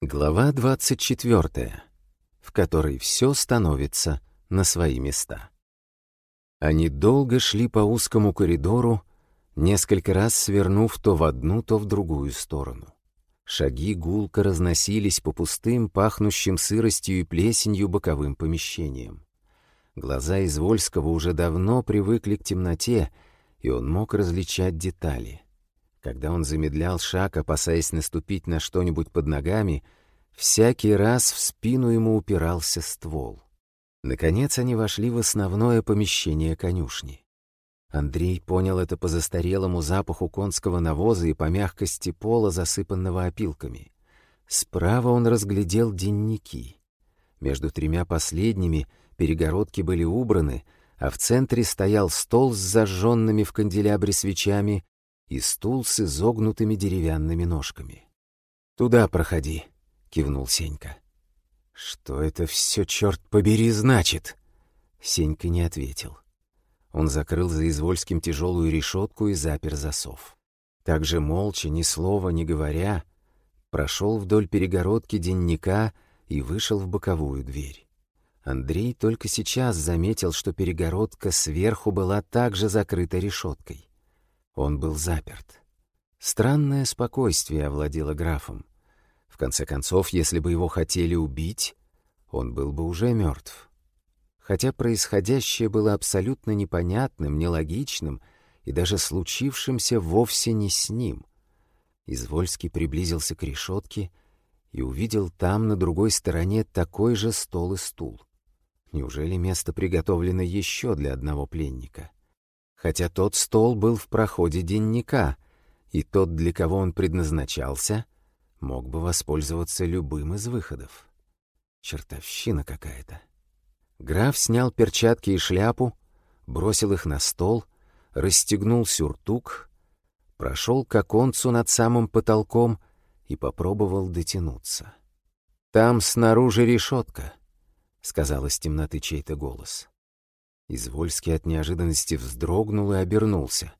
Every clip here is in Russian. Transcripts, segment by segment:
Глава 24, в которой все становится на свои места. Они долго шли по узкому коридору, несколько раз свернув то в одну, то в другую сторону. Шаги гулко разносились по пустым, пахнущим сыростью и плесенью боковым помещениям. Глаза Извольского уже давно привыкли к темноте, и он мог различать детали — когда он замедлял шаг, опасаясь наступить на что-нибудь под ногами, всякий раз в спину ему упирался ствол. Наконец они вошли в основное помещение конюшни. Андрей понял это по застарелому запаху конского навоза и по мягкости пола, засыпанного опилками. Справа он разглядел денники. Между тремя последними перегородки были убраны, а в центре стоял стол с зажженными в канделябре свечами и стул с изогнутыми деревянными ножками. «Туда проходи», — кивнул Сенька. «Что это все, черт побери, значит?» Сенька не ответил. Он закрыл за Извольским тяжелую решетку и запер засов. Так же молча, ни слова не говоря, прошел вдоль перегородки денника и вышел в боковую дверь. Андрей только сейчас заметил, что перегородка сверху была также закрыта решеткой. Он был заперт. Странное спокойствие овладело графом. В конце концов, если бы его хотели убить, он был бы уже мертв. Хотя происходящее было абсолютно непонятным, нелогичным и даже случившимся вовсе не с ним. Извольский приблизился к решетке и увидел там, на другой стороне, такой же стол и стул. Неужели место приготовлено еще для одного пленника? Хотя тот стол был в проходе денника, и тот, для кого он предназначался, мог бы воспользоваться любым из выходов. Чертовщина какая-то. Граф снял перчатки и шляпу, бросил их на стол, расстегнул сюртук, прошел к оконцу над самым потолком и попробовал дотянуться. «Там снаружи решетка», — сказал из темноты чей-то голос. Извольский от неожиданности вздрогнул и обернулся.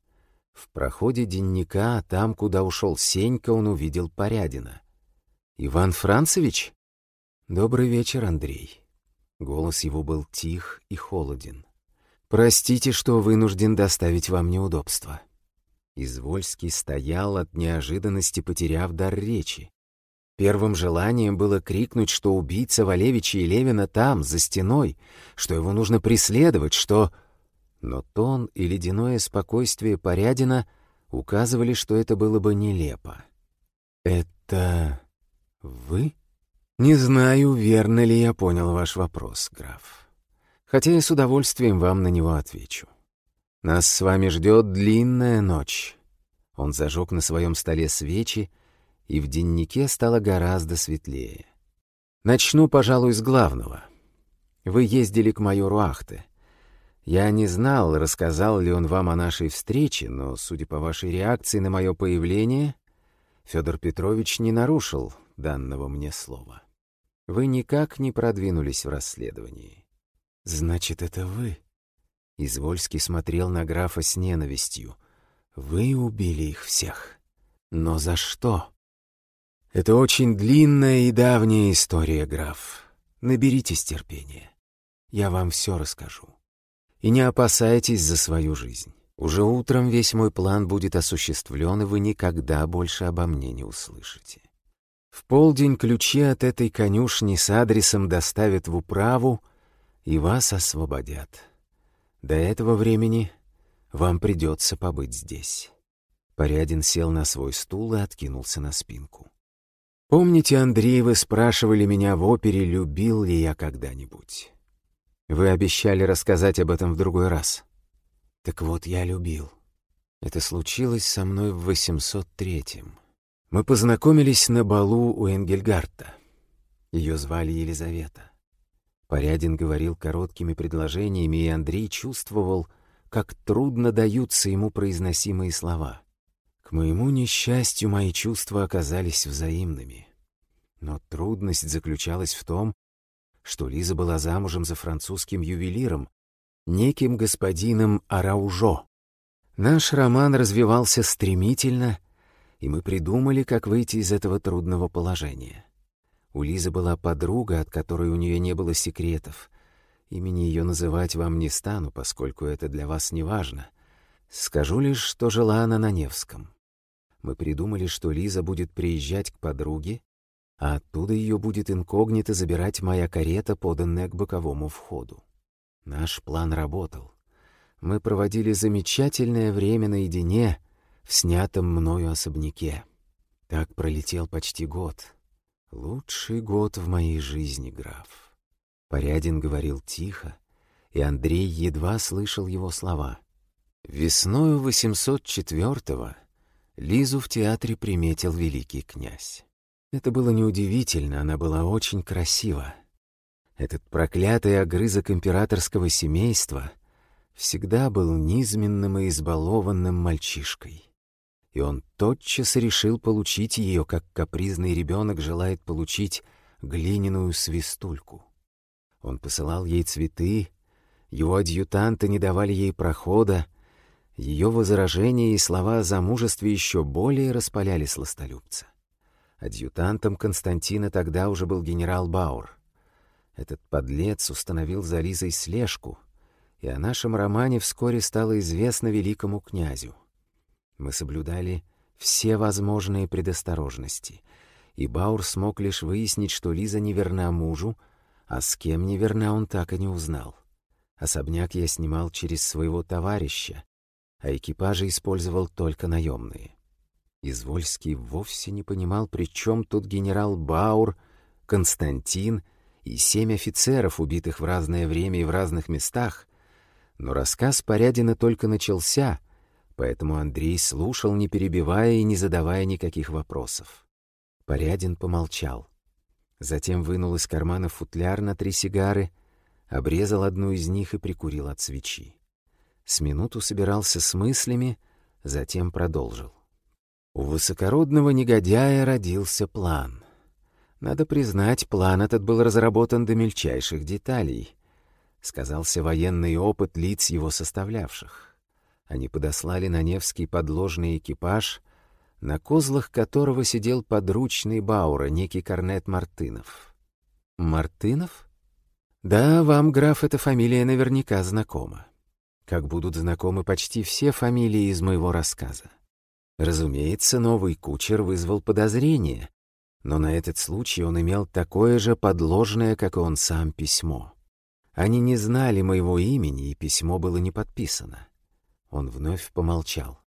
В проходе денника, там, куда ушел Сенька, он увидел Порядина. «Иван Францевич?» «Добрый вечер, Андрей». Голос его был тих и холоден. «Простите, что вынужден доставить вам неудобства». Извольский стоял от неожиданности, потеряв дар речи. Первым желанием было крикнуть, что убийца Валевича и Левина там, за стеной, что его нужно преследовать, что... Но тон и ледяное спокойствие Порядина указывали, что это было бы нелепо. «Это... вы?» «Не знаю, верно ли я понял ваш вопрос, граф. Хотя я с удовольствием вам на него отвечу. Нас с вами ждет длинная ночь». Он зажег на своем столе свечи, и в деннике стало гораздо светлее. Начну, пожалуй, с главного. Вы ездили к майору Ахте. Я не знал, рассказал ли он вам о нашей встрече, но, судя по вашей реакции на мое появление, Федор Петрович не нарушил данного мне слова. Вы никак не продвинулись в расследовании. Значит, это вы? Извольский смотрел на графа с ненавистью. Вы убили их всех. Но за что? Это очень длинная и давняя история, граф. Наберитесь терпения. Я вам все расскажу. И не опасайтесь за свою жизнь. Уже утром весь мой план будет осуществлен, и вы никогда больше обо мне не услышите. В полдень ключи от этой конюшни с адресом доставят в управу, и вас освободят. До этого времени вам придется побыть здесь. Порядин сел на свой стул и откинулся на спинку. Помните, Андрей, вы спрашивали меня в опере, любил ли я когда-нибудь? Вы обещали рассказать об этом в другой раз. Так вот, я любил. Это случилось со мной в 803-м. Мы познакомились на балу у Энгельгарта. Ее звали Елизавета. Порядин говорил короткими предложениями, и Андрей чувствовал, как трудно даются ему произносимые слова — к моему несчастью, мои чувства оказались взаимными. Но трудность заключалась в том, что Лиза была замужем за французским ювелиром, неким господином Араужо. Наш роман развивался стремительно, и мы придумали, как выйти из этого трудного положения. У Лизы была подруга, от которой у нее не было секретов. Имени ее называть вам не стану, поскольку это для вас не важно. Скажу лишь, что жила она на Невском. Мы придумали, что Лиза будет приезжать к подруге, а оттуда ее будет инкогнито забирать моя карета, поданная к боковому входу. Наш план работал. Мы проводили замечательное время наедине в снятом мною особняке. Так пролетел почти год. Лучший год в моей жизни, граф. Порядин говорил тихо, и Андрей едва слышал его слова. Весною 804-го Лизу в театре приметил великий князь. Это было неудивительно, она была очень красива. Этот проклятый огрызок императорского семейства всегда был низменным и избалованным мальчишкой. И он тотчас решил получить ее, как капризный ребенок желает получить глиняную свистульку. Он посылал ей цветы, его адъютанты не давали ей прохода, ее возражения и слова о замужестве еще более распаляли сластолюбца. Адъютантом Константина тогда уже был генерал Баур. Этот подлец установил за Лизой слежку, и о нашем романе вскоре стало известно великому князю. Мы соблюдали все возможные предосторожности, и Баур смог лишь выяснить, что Лиза не верна мужу, а с кем не верна он так и не узнал. Особняк я снимал через своего товарища, а экипажи использовал только наемные. Извольский вовсе не понимал, при чем тут генерал Баур, Константин и семь офицеров, убитых в разное время и в разных местах, но рассказ Порядина только начался, поэтому Андрей слушал, не перебивая и не задавая никаких вопросов. Порядин помолчал. Затем вынул из кармана футляр на три сигары, обрезал одну из них и прикурил от свечи. С минуту собирался с мыслями, затем продолжил. У высокородного негодяя родился план. Надо признать, план этот был разработан до мельчайших деталей. Сказался военный опыт лиц его составлявших. Они подослали на Невский подложный экипаж, на козлах которого сидел подручный Баура, некий корнет Мартынов. Мартынов? Да, вам, граф, эта фамилия наверняка знакома. Как будут знакомы почти все фамилии из моего рассказа. Разумеется, новый кучер вызвал подозрение, но на этот случай он имел такое же подложное, как и он сам, письмо. Они не знали моего имени, и письмо было не подписано. Он вновь помолчал.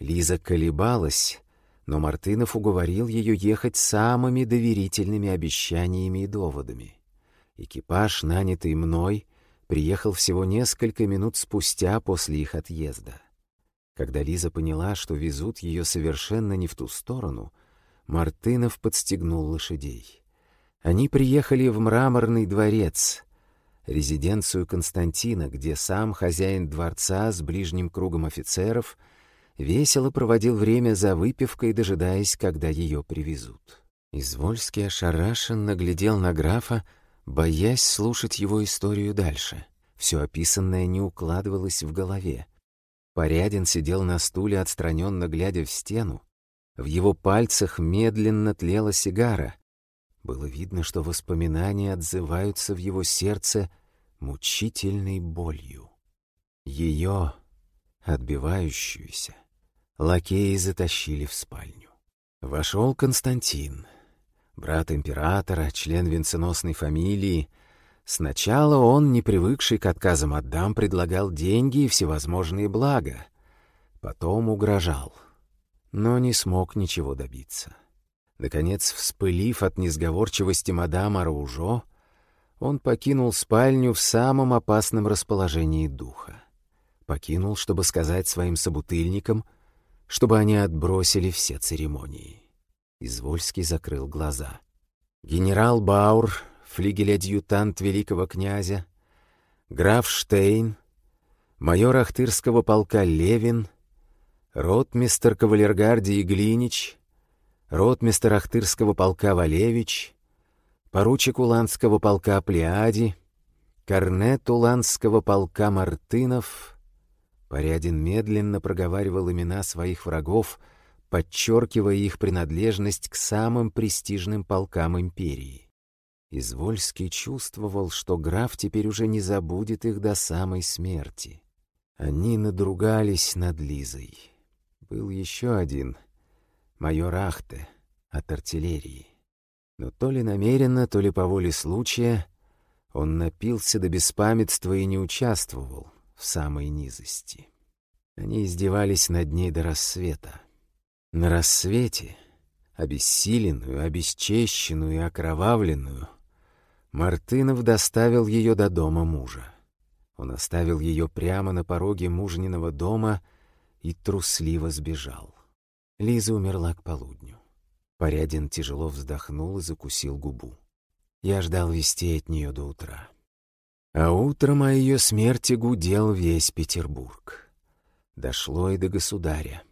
Лиза колебалась, но Мартынов уговорил ее ехать самыми доверительными обещаниями и доводами. Экипаж, нанятый мной, приехал всего несколько минут спустя после их отъезда. Когда Лиза поняла, что везут ее совершенно не в ту сторону, Мартынов подстегнул лошадей. Они приехали в мраморный дворец, резиденцию Константина, где сам хозяин дворца с ближним кругом офицеров весело проводил время за выпивкой, дожидаясь, когда ее привезут. Извольский ошарашенно глядел на графа, боясь слушать его историю дальше. Все описанное не укладывалось в голове. Порядин сидел на стуле, отстраненно глядя в стену. В его пальцах медленно тлела сигара. Было видно, что воспоминания отзываются в его сердце мучительной болью. Ее, отбивающуюся, лакеи затащили в спальню. Вошел Константин, брат императора, член венценосной фамилии, Сначала он, не привыкший к отказам от дам, предлагал деньги и всевозможные блага. Потом угрожал, но не смог ничего добиться. Наконец, вспылив от несговорчивости мадам Араужо, он покинул спальню в самом опасном расположении духа. Покинул, чтобы сказать своим собутыльникам, чтобы они отбросили все церемонии. Извольский закрыл глаза. Генерал Баур флигель-адъютант великого князя, граф Штейн, майор Ахтырского полка Левин, ротмистер кавалергардии Глинич, ротмистер Ахтырского полка Валевич, поручик Уланского полка Плеади, корнет Уланского полка Мартынов. Порядин медленно проговаривал имена своих врагов, подчеркивая их принадлежность к самым престижным полкам империи. Извольский чувствовал, что граф теперь уже не забудет их до самой смерти. Они надругались над Лизой. Был еще один, майор Ахте, от артиллерии. Но то ли намеренно, то ли по воле случая, он напился до беспамятства и не участвовал в самой низости. Они издевались над ней до рассвета. На рассвете, обессиленную, обесчещенную и окровавленную, Мартынов доставил ее до дома мужа. Он оставил ее прямо на пороге мужниного дома и трусливо сбежал. Лиза умерла к полудню. Порядин тяжело вздохнул и закусил губу. Я ждал вести от нее до утра. А утром о ее смерти гудел весь Петербург. Дошло и до государя.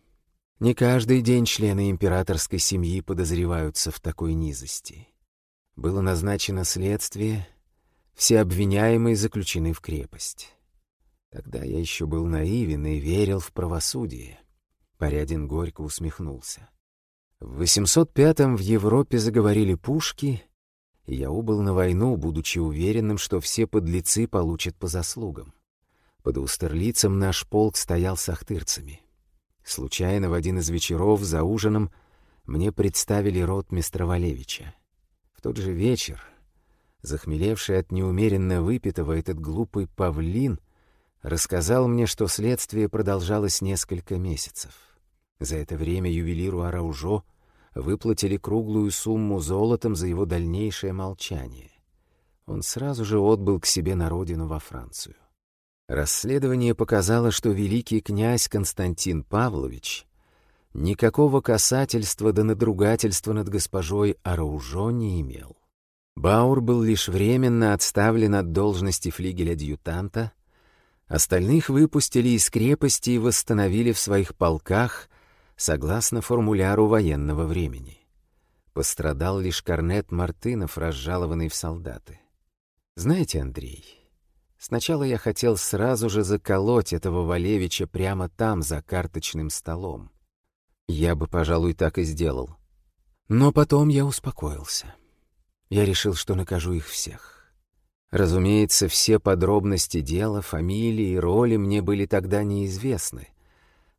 Не каждый день члены императорской семьи подозреваются в такой низости. Было назначено следствие, все обвиняемые заключены в крепость. Тогда я еще был наивен и верил в правосудие. Порядин горько усмехнулся. В 805-м в Европе заговорили пушки, и я убыл на войну, будучи уверенным, что все подлецы получат по заслугам. Под Устерлицем наш полк стоял с ахтырцами. Случайно в один из вечеров за ужином мне представили рот мистера Валевича. В тот же вечер Захмелевший от неумеренно выпитого этот глупый павлин рассказал мне, что следствие продолжалось несколько месяцев. За это время ювелиру Араужо выплатили круглую сумму золотом за его дальнейшее молчание. Он сразу же отбыл к себе на родину во Францию. Расследование показало, что великий князь Константин Павлович никакого касательства до надругательства над госпожой Араужо не имел. Баур был лишь временно отставлен от должности флигеля-адъютанта, остальных выпустили из крепости и восстановили в своих полках согласно формуляру военного времени. Пострадал лишь корнет Мартынов, разжалованный в солдаты. Знаете, Андрей, сначала я хотел сразу же заколоть этого Валевича прямо там, за карточным столом. Я бы, пожалуй, так и сделал. Но потом я успокоился. Я решил, что накажу их всех. Разумеется, все подробности дела, фамилии и роли мне были тогда неизвестны,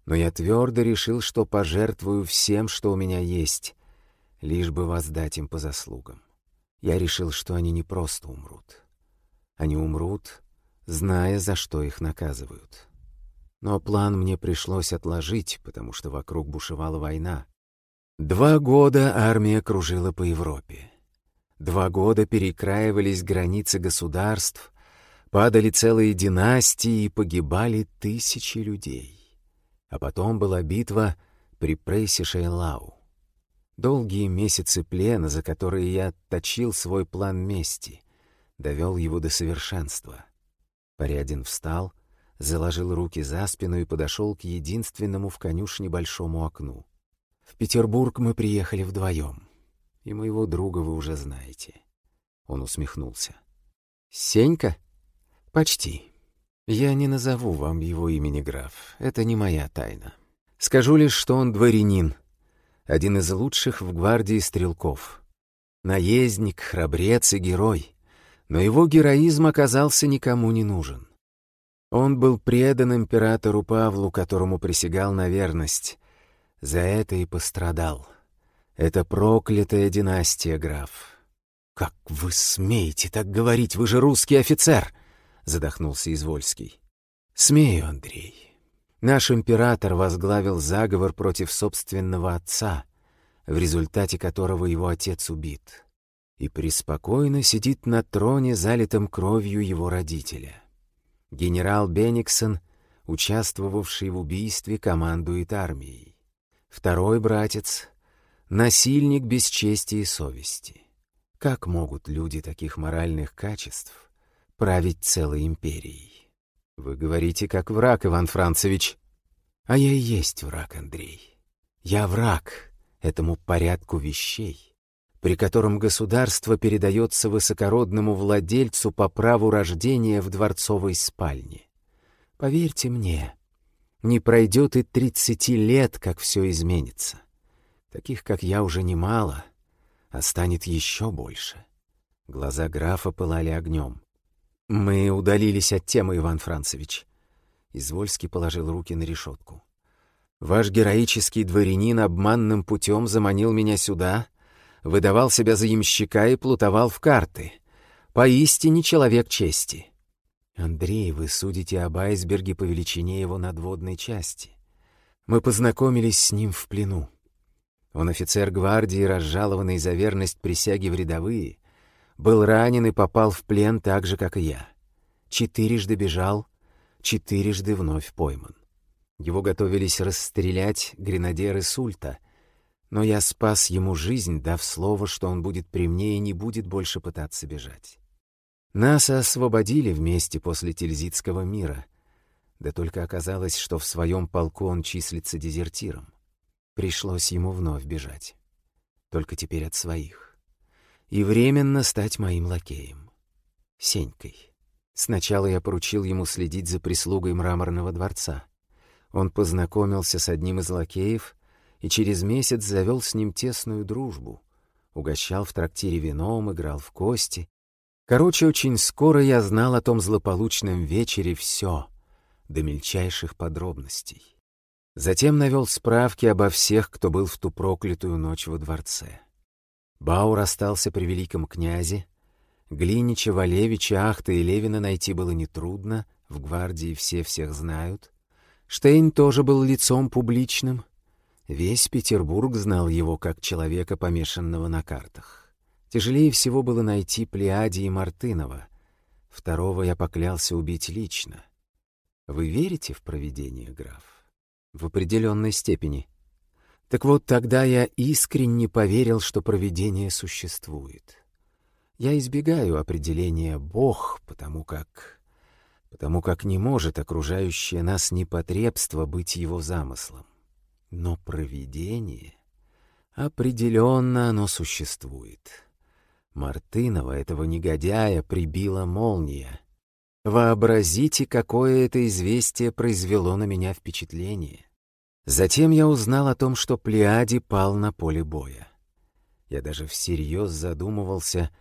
но я твердо решил, что пожертвую всем, что у меня есть, лишь бы воздать им по заслугам. Я решил, что они не просто умрут. Они умрут, зная, за что их наказывают. Но план мне пришлось отложить, потому что вокруг бушевала война. Два года армия кружила по Европе. Два года перекраивались границы государств, падали целые династии и погибали тысячи людей. А потом была битва при прессе Шейлау. Долгие месяцы плена, за которые я отточил свой план мести, довел его до совершенства. Порядин встал, заложил руки за спину и подошел к единственному в конюшне большому окну. В Петербург мы приехали вдвоем и моего друга вы уже знаете». Он усмехнулся. «Сенька?» «Почти. Я не назову вам его имени, граф. Это не моя тайна. Скажу лишь, что он дворянин, один из лучших в гвардии стрелков. Наездник, храбрец и герой. Но его героизм оказался никому не нужен. Он был предан императору Павлу, которому присягал на верность. За это и пострадал. Это проклятая династия, граф. Как вы смеете так говорить? Вы же русский офицер, задохнулся Извольский. Смею, Андрей. Наш император возглавил заговор против собственного отца, в результате которого его отец убит, и преспокойно сидит на троне, залитом кровью его родителя. Генерал Бениксон, участвовавший в убийстве, командует армией. Второй братец насильник без чести и совести. Как могут люди таких моральных качеств править целой империей? Вы говорите, как враг, Иван Францевич. А я и есть враг, Андрей. Я враг этому порядку вещей, при котором государство передается высокородному владельцу по праву рождения в дворцовой спальне. Поверьте мне, не пройдет и тридцати лет, как все изменится. Таких, как я, уже немало, а станет еще больше. Глаза графа пылали огнем. «Мы удалились от темы, Иван Францевич». Извольский положил руки на решетку. «Ваш героический дворянин обманным путем заманил меня сюда, выдавал себя за ямщика и плутовал в карты. Поистине человек чести». «Андрей, вы судите об айсберге по величине его надводной части. Мы познакомились с ним в плену. Он офицер гвардии, разжалованный за верность присяги в рядовые, был ранен и попал в плен так же, как и я. Четырежды бежал, четырежды вновь пойман. Его готовились расстрелять гренадеры Сульта, но я спас ему жизнь, дав слово, что он будет при мне и не будет больше пытаться бежать. Нас освободили вместе после Тильзитского мира, да только оказалось, что в своем полку он числится дезертиром. Пришлось ему вновь бежать. Только теперь от своих и временно стать моим лакеем. Сенькой. Сначала я поручил ему следить за прислугой мраморного дворца. Он познакомился с одним из лакеев и через месяц завел с ним тесную дружбу. Угощал в трактире вином, играл в кости. Короче, очень скоро я знал о том злополучном вечере все, до мельчайших подробностей. Затем навел справки обо всех, кто был в ту проклятую ночь во дворце. Баур остался при великом князе. Глинича, Валевича, Ахта и Левина найти было нетрудно, в гвардии все всех знают. Штейн тоже был лицом публичным. Весь Петербург знал его как человека, помешанного на картах. Тяжелее всего было найти Плеади и Мартынова. Второго я поклялся убить лично. Вы верите в провидение, граф? В определенной степени — так вот, тогда я искренне поверил, что провидение существует. Я избегаю определения «Бог», потому как... потому как не может окружающее нас непотребство быть его замыслом. Но провидение... Определенно оно существует. Мартынова, этого негодяя, прибила молния. Вообразите, какое это известие произвело на меня впечатление. Затем я узнал о том, что Плеади пал на поле боя. Я даже всерьез задумывался,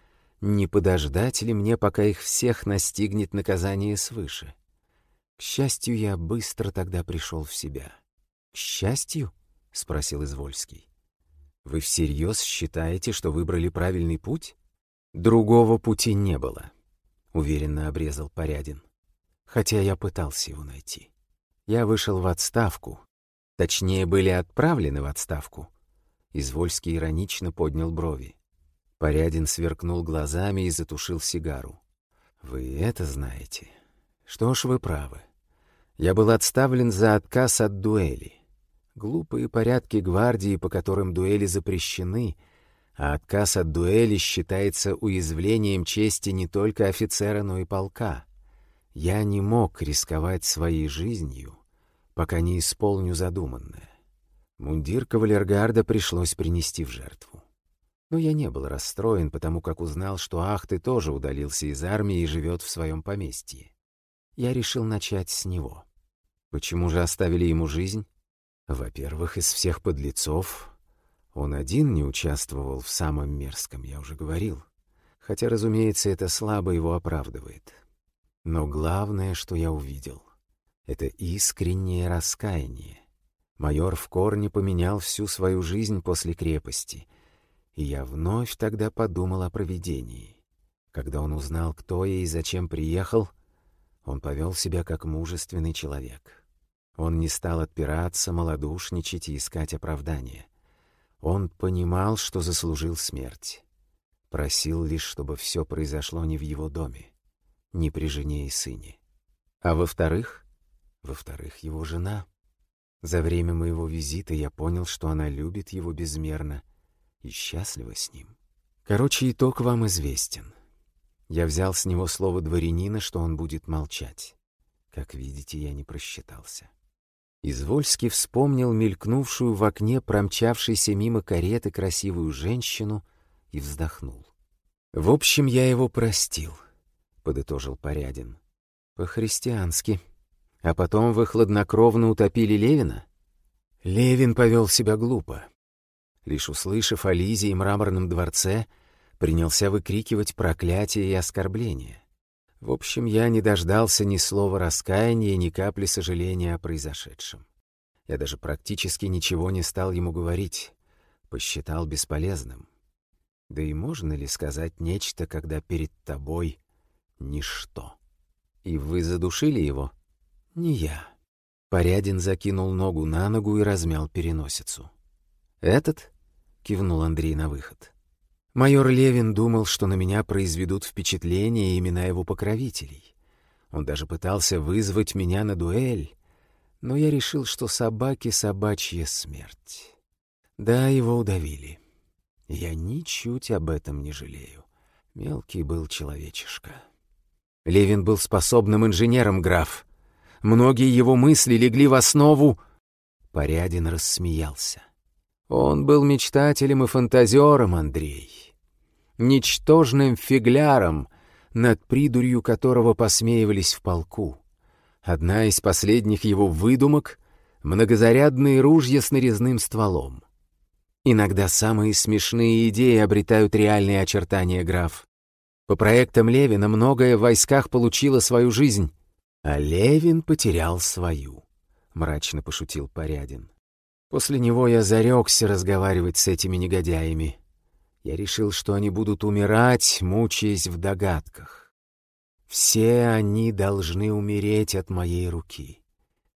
не подождать ли мне, пока их всех настигнет наказание свыше. К счастью, я быстро тогда пришел в себя. «К счастью?» — спросил Извольский. «Вы всерьез считаете, что выбрали правильный путь?» «Другого пути не было», — уверенно обрезал Порядин. Хотя я пытался его найти. Я вышел в отставку, Точнее, были отправлены в отставку. Извольский иронично поднял брови. Порядин сверкнул глазами и затушил сигару. «Вы это знаете? Что ж, вы правы. Я был отставлен за отказ от дуэли. Глупые порядки гвардии, по которым дуэли запрещены, а отказ от дуэли считается уязвлением чести не только офицера, но и полка. Я не мог рисковать своей жизнью, пока не исполню задуманное. Мундир кавалергарда пришлось принести в жертву. Но я не был расстроен, потому как узнал, что Ахты тоже удалился из армии и живет в своем поместье. Я решил начать с него. Почему же оставили ему жизнь? Во-первых, из всех подлецов он один не участвовал в самом мерзком, я уже говорил. Хотя, разумеется, это слабо его оправдывает. Но главное, что я увидел — это искреннее раскаяние. Майор в корне поменял всю свою жизнь после крепости, и я вновь тогда подумал о провидении. Когда он узнал, кто я и зачем приехал, он повел себя как мужественный человек. Он не стал отпираться, малодушничать и искать оправдания. Он понимал, что заслужил смерть. Просил лишь, чтобы все произошло не в его доме, не при жене и сыне. А во-вторых, во-вторых, его жена. За время моего визита я понял, что она любит его безмерно и счастлива с ним. Короче, итог вам известен. Я взял с него слово дворянина, что он будет молчать. Как видите, я не просчитался. Извольский вспомнил мелькнувшую в окне промчавшейся мимо кареты красивую женщину и вздохнул. «В общем, я его простил», — подытожил Порядин. «По-христиански». А потом вы хладнокровно утопили Левина? Левин повел себя глупо. Лишь услышав о Лизе и мраморном дворце, принялся выкрикивать проклятия и оскорбления. В общем, я не дождался ни слова раскаяния, ни капли сожаления о произошедшем. Я даже практически ничего не стал ему говорить, посчитал бесполезным. Да и можно ли сказать нечто, когда перед тобой ничто? И вы задушили его? Не я. Порядин закинул ногу на ногу и размял переносицу. «Этот?» — кивнул Андрей на выход. Майор Левин думал, что на меня произведут впечатление имена его покровителей. Он даже пытался вызвать меня на дуэль, но я решил, что собаке собачья смерть. Да, его удавили. Я ничуть об этом не жалею. Мелкий был человечишка. Левин был способным инженером, граф. Многие его мысли легли в основу... Порядин рассмеялся. Он был мечтателем и фантазером, Андрей. Ничтожным фигляром, над придурью которого посмеивались в полку. Одна из последних его выдумок — многозарядные ружья с нарезным стволом. Иногда самые смешные идеи обретают реальные очертания, граф. По проектам Левина многое в войсках получило свою жизнь, а Левин потерял свою, — мрачно пошутил Порядин. После него я зарекся разговаривать с этими негодяями. Я решил, что они будут умирать, мучаясь в догадках. Все они должны умереть от моей руки.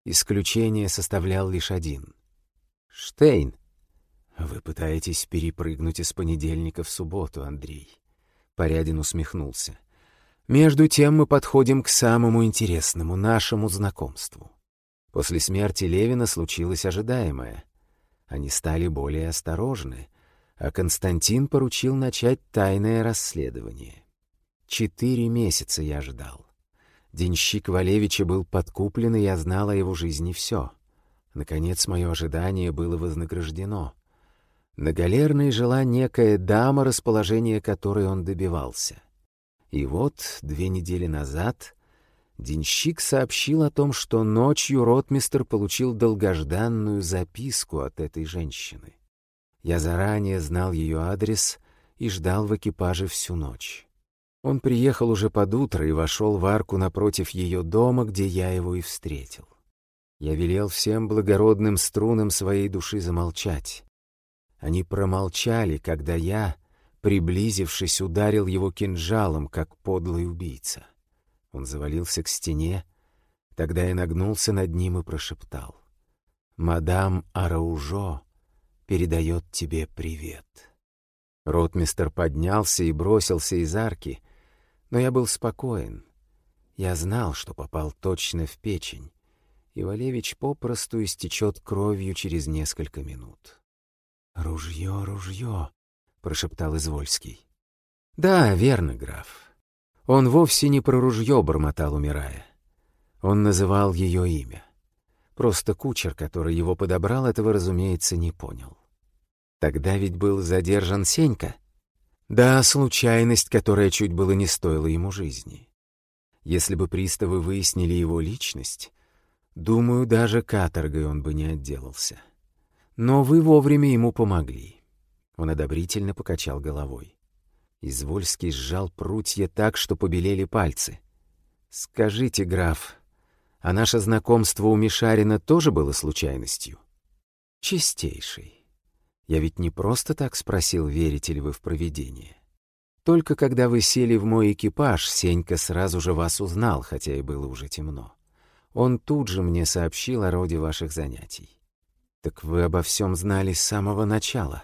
Исключение составлял лишь один. Штейн. Вы пытаетесь перепрыгнуть из понедельника в субботу, Андрей. Порядин усмехнулся. Между тем мы подходим к самому интересному, нашему знакомству. После смерти Левина случилось ожидаемое. Они стали более осторожны, а Константин поручил начать тайное расследование. Четыре месяца я ждал. Денщик Валевича был подкуплен, и я знал о его жизни все. Наконец, мое ожидание было вознаграждено. На галерной жила некая дама, расположение которой он добивался. И вот, две недели назад, денщик сообщил о том, что ночью ротмистр получил долгожданную записку от этой женщины. Я заранее знал ее адрес и ждал в экипаже всю ночь. Он приехал уже под утро и вошел в арку напротив ее дома, где я его и встретил. Я велел всем благородным струнам своей души замолчать. Они промолчали, когда я, приблизившись, ударил его кинжалом, как подлый убийца. Он завалился к стене, тогда я нагнулся над ним и прошептал. «Мадам Араужо передает тебе привет». Ротмистер поднялся и бросился из арки, но я был спокоен. Я знал, что попал точно в печень, и Валевич попросту истечет кровью через несколько минут. «Ружье, ружье!» — прошептал Извольский. «Да, верно, граф. Он вовсе не про ружье бормотал, умирая. Он называл ее имя. Просто кучер, который его подобрал, этого, разумеется, не понял. Тогда ведь был задержан Сенька. Да, случайность, которая чуть было не стоила ему жизни. Если бы приставы выяснили его личность, думаю, даже каторгой он бы не отделался. Но вы вовремя ему помогли. Он одобрительно покачал головой. Извольский сжал прутья так, что побелели пальцы. «Скажите, граф, а наше знакомство у Мишарина тоже было случайностью?» «Чистейший. Я ведь не просто так спросил, верите ли вы в провидение. Только когда вы сели в мой экипаж, Сенька сразу же вас узнал, хотя и было уже темно. Он тут же мне сообщил о роде ваших занятий. Так вы обо всем знали с самого начала?»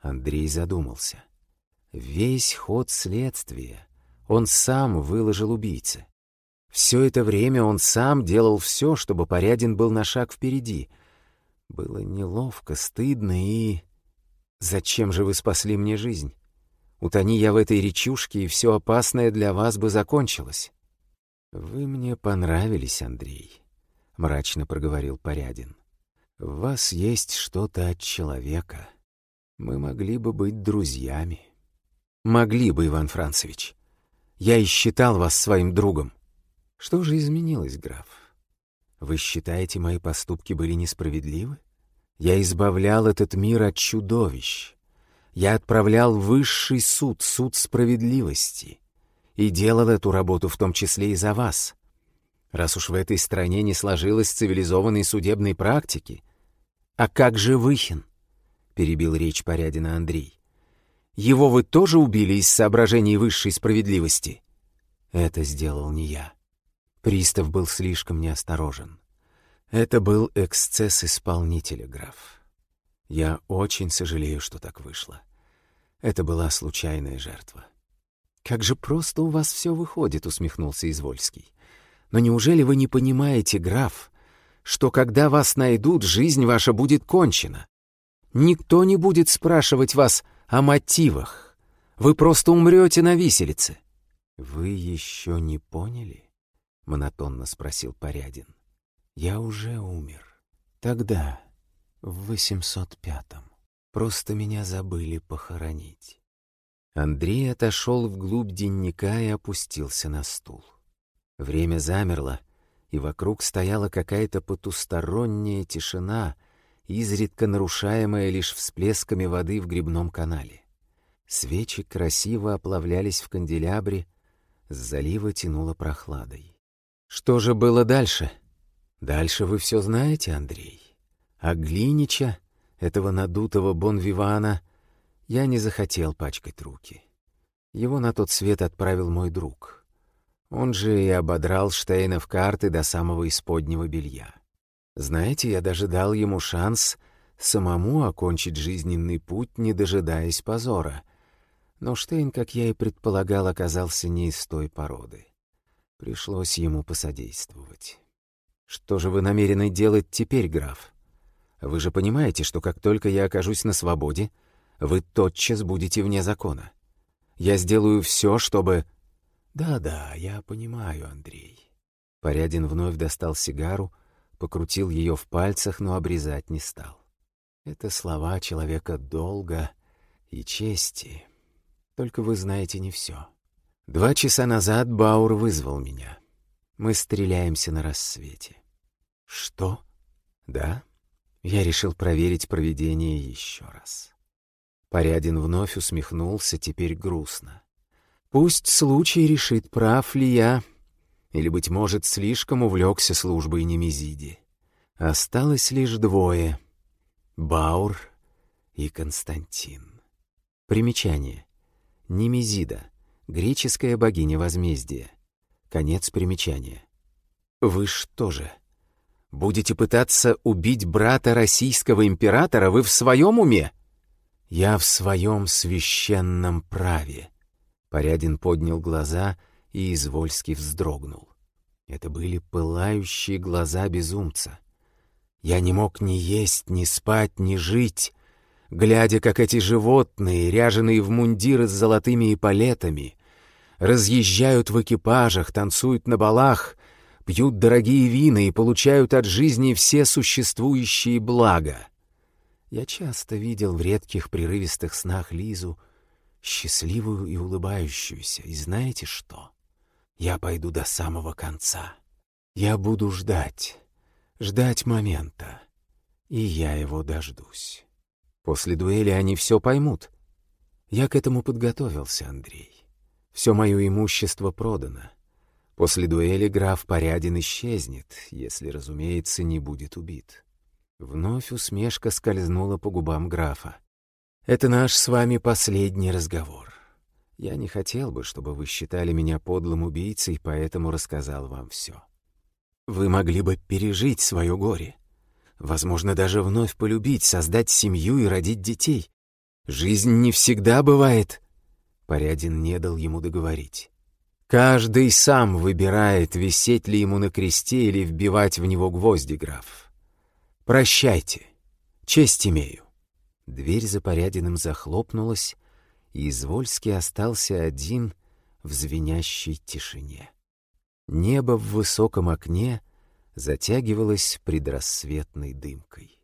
Андрей задумался. Весь ход следствия он сам выложил убийце. Все это время он сам делал все, чтобы Порядин был на шаг впереди. Было неловко, стыдно и... Зачем же вы спасли мне жизнь? Утони я в этой речушке, и все опасное для вас бы закончилось. Вы мне понравились, Андрей, — мрачно проговорил Порядин. В вас есть что-то от человека. Мы могли бы быть друзьями. Могли бы, Иван Францевич. Я и считал вас своим другом. Что же изменилось, граф? Вы считаете, мои поступки были несправедливы? Я избавлял этот мир от чудовищ. Я отправлял высший суд, суд справедливости. И делал эту работу в том числе и за вас. Раз уж в этой стране не сложилось цивилизованной судебной практики. А как же Выхин? Перебил речь Порядина Андрей. Его вы тоже убили из соображений высшей справедливости? Это сделал не я. Пристав был слишком неосторожен. Это был эксцесс исполнителя, граф. Я очень сожалею, что так вышло. Это была случайная жертва. «Как же просто у вас все выходит», — усмехнулся Извольский. «Но неужели вы не понимаете, граф, что когда вас найдут, жизнь ваша будет кончена? Никто не будет спрашивать вас о мотивах. Вы просто умрете на виселице». «Вы еще не поняли?» — монотонно спросил Порядин. «Я уже умер. Тогда, в 805-м. Просто меня забыли похоронить. Андрей отошел вглубь денника и опустился на стул. Время замерло, и вокруг стояла какая-то потусторонняя тишина, изредка нарушаемая лишь всплесками воды в грибном канале. Свечи красиво оплавлялись в канделябре, с залива тянуло прохладой. Что же было дальше? Дальше вы все знаете, Андрей. А Глинича, этого надутого бонвивана, я не захотел пачкать руки. Его на тот свет отправил мой друг. Он же и ободрал Штейна в карты до самого исподнего белья. Знаете, я даже дал ему шанс самому окончить жизненный путь, не дожидаясь позора. Но Штейн, как я и предполагал, оказался не из той породы. Пришлось ему посодействовать. Что же вы намерены делать теперь, граф? Вы же понимаете, что как только я окажусь на свободе, вы тотчас будете вне закона. Я сделаю все, чтобы... Да-да, я понимаю, Андрей. Порядин вновь достал сигару, покрутил ее в пальцах, но обрезать не стал. Это слова человека долга и чести. Только вы знаете не все. Два часа назад Баур вызвал меня. Мы стреляемся на рассвете. Что? Да? Я решил проверить проведение еще раз. Порядин вновь усмехнулся, теперь грустно. Пусть случай решит, прав ли я, или, быть может, слишком увлекся службой Немезиди. Осталось лишь двое — Баур и Константин. Примечание. Немезида — греческая богиня возмездия. Конец примечания. Вы что же, Будете пытаться убить брата российского императора? Вы в своем уме? Я в своем священном праве. Порядин поднял глаза и извольски вздрогнул. Это были пылающие глаза безумца. Я не мог ни есть, ни спать, ни жить, глядя, как эти животные, ряженые в мундиры с золотыми эполетами, разъезжают в экипажах, танцуют на балах пьют дорогие вина и получают от жизни все существующие блага. Я часто видел в редких прерывистых снах Лизу, счастливую и улыбающуюся. И знаете что? Я пойду до самого конца. Я буду ждать, ждать момента. И я его дождусь. После дуэли они все поймут. Я к этому подготовился, Андрей. Все мое имущество продано. После дуэли граф Порядин исчезнет, если, разумеется, не будет убит. Вновь усмешка скользнула по губам графа. «Это наш с вами последний разговор. Я не хотел бы, чтобы вы считали меня подлым убийцей, поэтому рассказал вам все. Вы могли бы пережить свое горе, возможно, даже вновь полюбить, создать семью и родить детей. Жизнь не всегда бывает...» Порядин не дал ему договорить. Каждый сам выбирает, висеть ли ему на кресте или вбивать в него гвозди, граф. Прощайте. Честь имею. Дверь за Порядиным захлопнулась, и Извольский остался один в звенящей тишине. Небо в высоком окне затягивалось предрассветной дымкой.